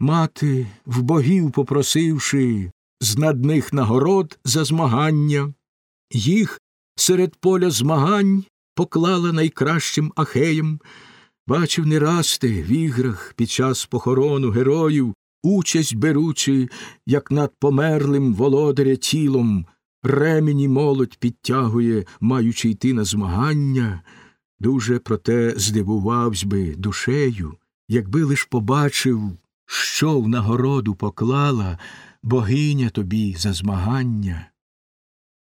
Мати, в богів попросивши з над них нагород за змагання, їх серед поля змагань поклала найкращим ахеям, бачив не раз ти в іграх під час похорону героїв, участь беручи, як над померлим володаря тілом, ремені молодь підтягує, маючи йти на змагання, дуже проте здивувавсь би душею, якби лиш побачив, що в нагороду поклала богиня тобі за змагання.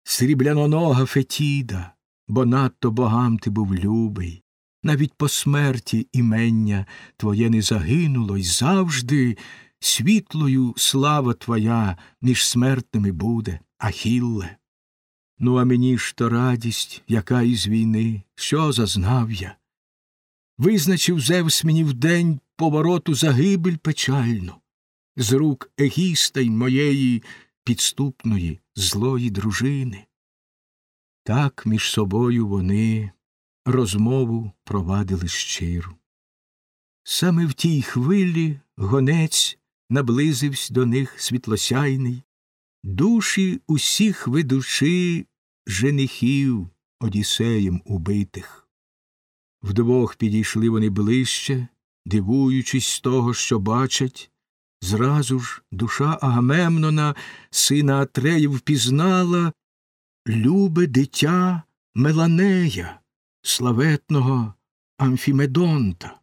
Сріблянонога Фетіда, бо надто богам ти був любий, навіть по смерті імення твоє не загинуло, й завжди світлою слава твоя між смертними буде, Ахілле. Ну, а мені ж то радість, яка із війни, що зазнав я. Визначив Зевс мені вдень повороту загибель печальну, з рук егіста й моєї підступної злої дружини. Так між собою вони розмову провадили щиру. Саме в тій хвилі гонець наблизився до них світлосяйний, душі усіх ведучи женихів одіссеєм убитих. Вдвох підійшли вони ближче, дивуючись того, що бачать. Зразу ж душа Агамемнона, сина Атреїв, впізнала любе дитя Меланея, славетного Амфімедонта,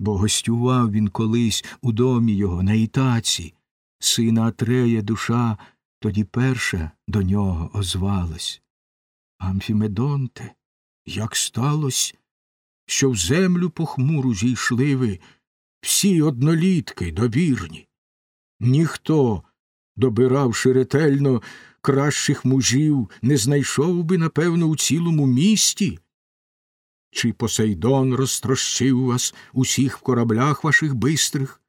бо гостював він колись у домі його на Ітаці, сина Атрея душа тоді перша до нього озвалась. Амфімедонте, як сталося, що в землю похмуру зійшли ви всі однолітки добірні. Ніхто, добиравши ретельно кращих мужів, не знайшов би, напевно, у цілому місті. Чи Посейдон розтрощив вас усіх в кораблях ваших бистрих,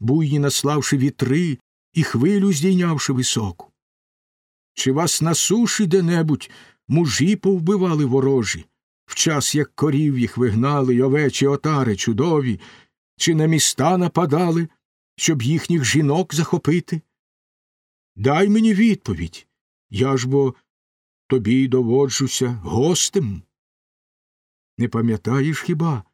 буйні наславши вітри і хвилю здійнявши високу? Чи вас на суші де-небудь мужі повбивали ворожі, в час як корів їх вигнали й овечі отари чудові, чи на міста нападали, щоб їхніх жінок захопити? Дай мені відповідь, я ж бо тобі доводжуся гостем. Не пам'ятаєш хіба,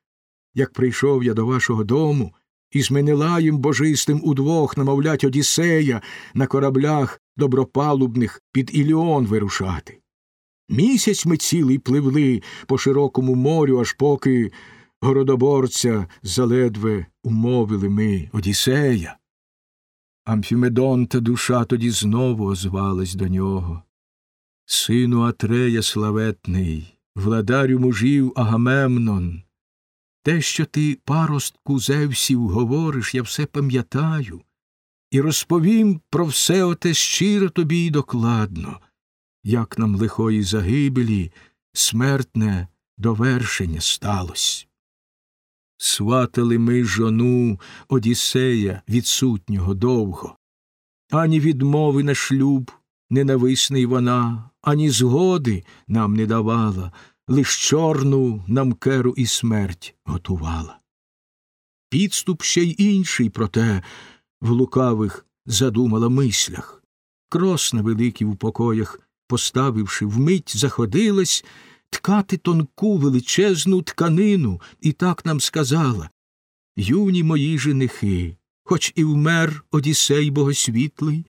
як прийшов я до вашого дому і з Менелаєм божистим удвох намовлять Одіссея на кораблях добропалубних під Іліон вирушати? Місяць ми цілий пливли по широкому морю, аж поки городоборця заледве умовили ми Одіссея. Амфімедонта душа тоді знову озвалась до нього. Сину Атрея славетний, владарю мужів Агамемнон, те, що ти, паростку Зевсів, говориш, я все пам'ятаю, і розповім про все оте щиро тобі й докладно, як нам лихої загибелі смертне довершення сталось. Сватали ми жону Одіссея відсутнього довго, ані відмови на шлюб ненависний вона, ані згоди нам не давала, лиш чорну нам керу і смерть готувала. Підступ ще й інший, проте в лукавих задумала мислях. Крос на великий в покоях, поставивши, вмить заходилась ткати тонку величезну тканину, і так нам сказала Юні мої женихи, хоч і вмер Одіссей богосвітлий,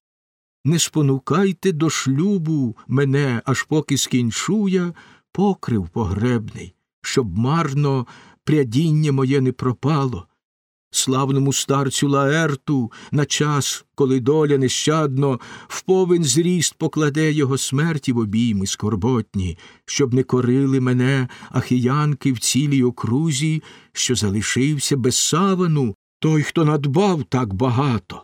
не спонукайте до шлюбу мене, аж поки скінчу я покрив погребний, щоб марно прядіння моє не пропало. Славному старцю Лаерту на час, коли доля нещадно в повен зріст покладе його смерті в обійми скорботні, щоб не корили мене ахіянки в цілій окрузі, що залишився без савану той, хто надбав так багато.